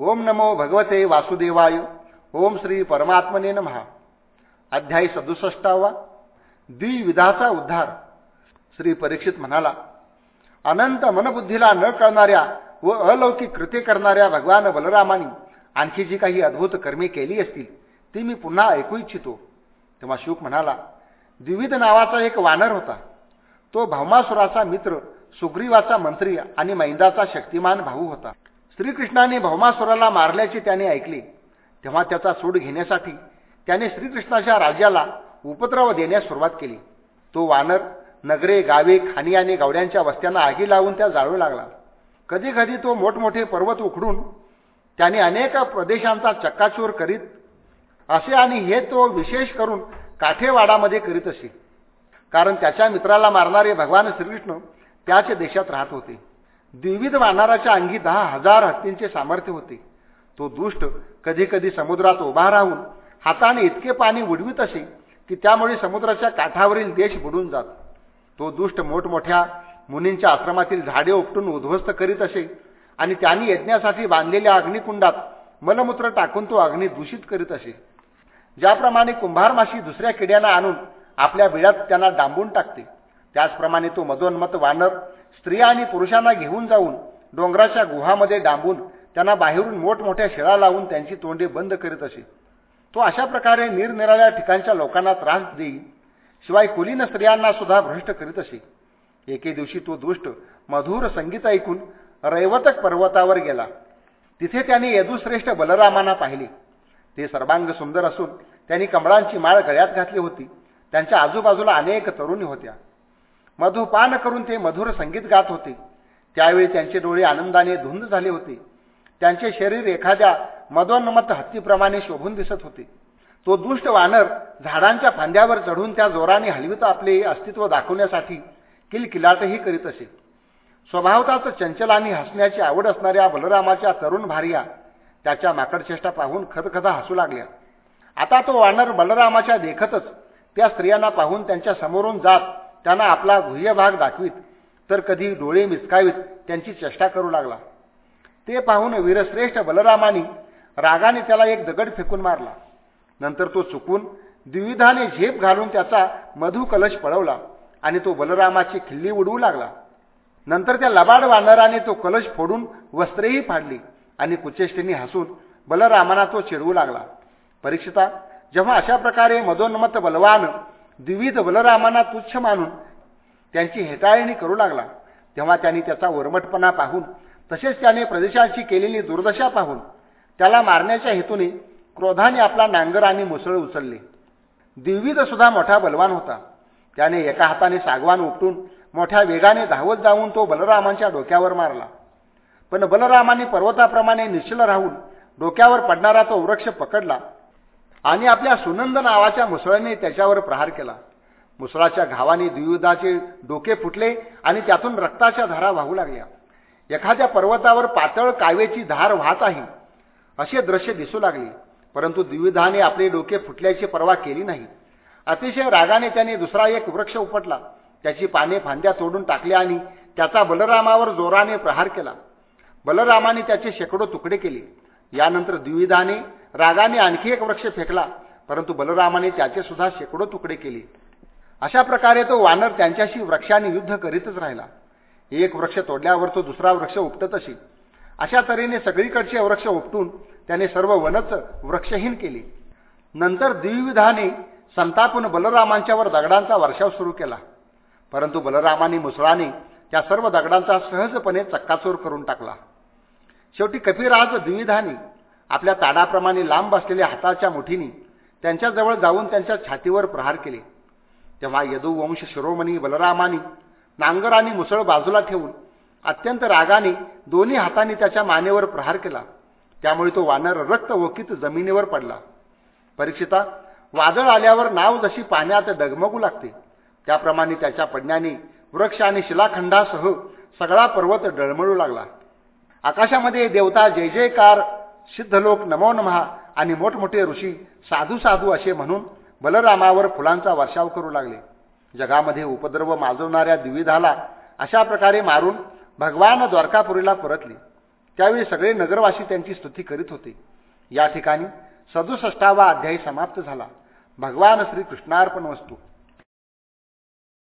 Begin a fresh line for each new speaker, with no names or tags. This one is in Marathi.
ओम नमो भगवते वासुदेवाय. ओम श्री परमात्मने महा अध्यायी सदुसष्टावा. द्विविधाचा उद्धार. श्री परीक्षित म्हणाला अनंत मनबुद्धीला न कळणाऱ्या व अलौकिक कृती करणाऱ्या भगवान बलरामानी आणखी जी काही अद्भुत कर्मे केली असतील ती मी पुन्हा ऐकू इच्छितो. तेव्हा शुक म्हणाला द्विविध नावाचा एक वानर होता. तो भौमासुराचा मित्र सुग्रीवाचा मंत्री आणि मैंदाचा शक्तिमान भाऊ होता. श्रीकृष्णाने भौमासुराला मारल्याचे त्याने ऐकले. तेव्हा त्याचा सूड घेण्यासाठी त्याने श्रीकृष्णाच्या राज्याला उपद्रव देण्यास सुरुवात केली. तो वानर नगरे गावे खाणी आणि गावड्यांच्या वस्त्यांना आगी लावून त्या जाळू लागला. कधी कधी तो मोठमोठे पर्वत उखडून त्याने अनेक प्रदेशांचा चक्काचूर करीत असे आणि हे तो विशेष करून काठेवाडामध्ये करीत असे. कारण त्याच्या मित्राला मारणारे भगवान श्रीकृष्ण त्याच देशात राहत होते. द्विविध वानराच्या अंगी दहा हजार हत्तींचे सामर्थ्य होते. तो दुष्ट कधी कधी समुद्रात उभा राहून हाताने इतके पाणी उडवीत असे की त्यामुळे समुद्राच्या काठावरील देश बुडून जात. तो दुष्ट मोठमोठ्या मुनींच्या आश्रमातील झाडे उपटून उद्ध्वस्त करीत असे आणि त्यांनी यज्ञासाठी बांधलेल्या अग्निकुंडात मलमूत्र टाकून तो अग्नी दूषित करीत असे. ज्याप्रमाणे कुंभार माशी दुसऱ्या किड्यांना आणून आपल्या बिळात त्यांना डांबून टाकते. त्याचप्रमाणे तो मदोन्मत वानर स्त्रिया आणि पुरुषांना घेऊन जाऊन डोंगराच्या गुहामध्ये डांबून त्यांना बाहेरून मोठमोठ्या शिळा लावून त्यांची तोंडे बंद करीत असे. तो अशा प्रकारे निरनिराळ्या ठिकाणच्या लोकांना त्रास देईल शिवाय कुलीन स्त्रियांना सुद्धा भ्रष्ट करीत असे. एके दिवशी तो दुष्ट मधुर संगीत ऐकून रैवतक पर्वतावर गेला. तिथे त्याने यदुश्रेष्ठ बलरामांना पाहिले. ते सर्वांग सुंदर असून त्यांनी कमळांची माळ गळ्यात घातली होती. त्यांच्या आजूबाजूला अनेक तरुणी होत्या. मधुपान करून ते मधुर संगीत गात होते. त्यावेळी त्यांचे डोळे आनंदाने धुंद झाले होते. त्यांचे शरीर एखाद्या मदोन्मत हत्तीप्रमाणे शोभून दिसत होते. तो दुष्ट वानर झाडांच्या फांद्यावर चढून त्या जोराने हलवित आपले अस्तित्व दाखवण्यासाठी किलकिलाटही करीत असे. स्वभावताच चंचल आणि हसण्याची आवड असणाऱ्या बलरामाच्या तरुण भार्या त्याच्या माकडचेष्टा पाहून खदखदा हसू लागल्या. आता तो वानर बलरामाच्या देखतच त्या स्त्रियांना पाहून त्यांच्या समोरून जात त्यांना आपला गुह्य भाग दाखवीत. तर कधी डोळे मिचकावीत त्यांची चेष्टा करू लागला. ते पाहून वीरश्रेष्ठ बलरामानी रागाने त्याला एक दगड फेकून मारला. नंतर तो चुकून द्विविधाने झेप घालून त्याचा मधुकलश पळवला आणि तो बलरामाची खिल्ली उडवू लागला. नंतर त्या लबाड वानराने तो कलश फोडून वस्त्रेही फाडली आणि कुचेष्टीने हसून बलरामाना तो चिडवू लागला. परीक्षिता जेव्हा अशा प्रकारे मदोन्मत बलवान द्विविध बलरामांना तुच्छ मानून त्यांची हेटाळणी करू लागला. तेव्हा त्यांनी त्याचा वरमटपणा पाहून तसेच त्याने प्रदेशांची केलेली दुर्दशा पाहून त्याला मारण्याच्या हेतूने क्रोधाने आपला नांगर आणि मुसळ उचलले. द्विविध सुद्धा मोठा बलवान होता. त्याने एका हाताने सागवान उपटून मोठ्या वेगाने धावत जाऊन तो बलरामांच्या डोक्यावर मारला. पण बलरामाने पर्वताप्रमाणे निश्चल राहून डोक्यावर पडणारा तो वृक्ष पकडला. आणि आपल्या सुनंद नावाच्या मुसळाने त्याच्यावर प्रहार केला. मुसळाच्या घावाने द्विविधाचे डोके फुटले आणि त्यातून रक्ताच्या धारा वाहू लागल्या. एखाद्या पर्वतावर पातळ कावेची धार वाहत आहे असे दृश्य दिसू लागले. परंतु द्विविधाने आपले डोके फुटल्याची पर्वा केली नाही. अतिशय रागाने त्याने दुसरा एक वृक्ष उपटला. त्याची पाने फांद्या तोडून टाकल्या आणि त्याचा बलरामावर जोराने प्रहार केला. बलरामाने त्याचे शेकडो तुकडे केले. यानंतर द्विविधाने रागाने आणखी एक वृक्ष फेकला परंतु बलरामाने त्याचे सुद्धा शेकडो तुकडे केले. अशा प्रकारे तो वानर त्यांच्याशी वृक्षाने युद्ध करीतच राहिला. एक वृक्ष तोडल्यावर तो दुसरा वृक्ष उपटत असे. अशा तऱ्हेने सगळीकडचे वृक्ष उपटून त्याने सर्व वनच वृक्षहीन केले. नंतर द्विविधाने संतापून बलरामांच्यावर दगडांचा वर्षाव सुरू केला. परंतु बलरामाने मुसळाने त्या सर्व दगडांचा सहजपणे चक्काचोर करून टाकला. शेवटी कपिराज द्विधानी आपल्या ताडाप्रमाणे लांब असलेल्या हाताच्या मुठीने त्यांच्याजवळ जाऊन त्यांच्या छातीवर प्रहार केले. तेव्हा यदुवंश शिरोमणी बलरामानी नांगर आणि मुसळ बाजूला ठेवून अत्यंत रागाने दोन्ही हातांनी त्याच्या मानेवर प्रहार केला. त्यामुळे तो वानर रक्तवकीत जमिनीवर पडला. परीक्षिता वादळ आल्यावर नाव जशी पाण्यात डगमगू लागते त्याप्रमाणे त्याच्या पडण्याने वृक्ष आणि शिलाखंडासह सगळा पर्वत डळमळू लागला. आकाशामध्ये देवता जय जयकार सिद्धलोक नमो नमहा आणि मोठमोठे ऋषी साधू साधू असे म्हणून बलरामावर फुलांचा वर्षाव करू लागले. जगामध्ये उपद्रव माजवणाऱ्या द्विविधाला अशा प्रकारे मारून भगवान द्वारकापुरीला परतले. त्यावेळी सगळे नगरवासी त्यांची स्तुती करीत होते. या ठिकाणी सदुसष्टावा अध्यायी समाप्त झाला. भगवान श्रीकृष्णार्पण वस्तू.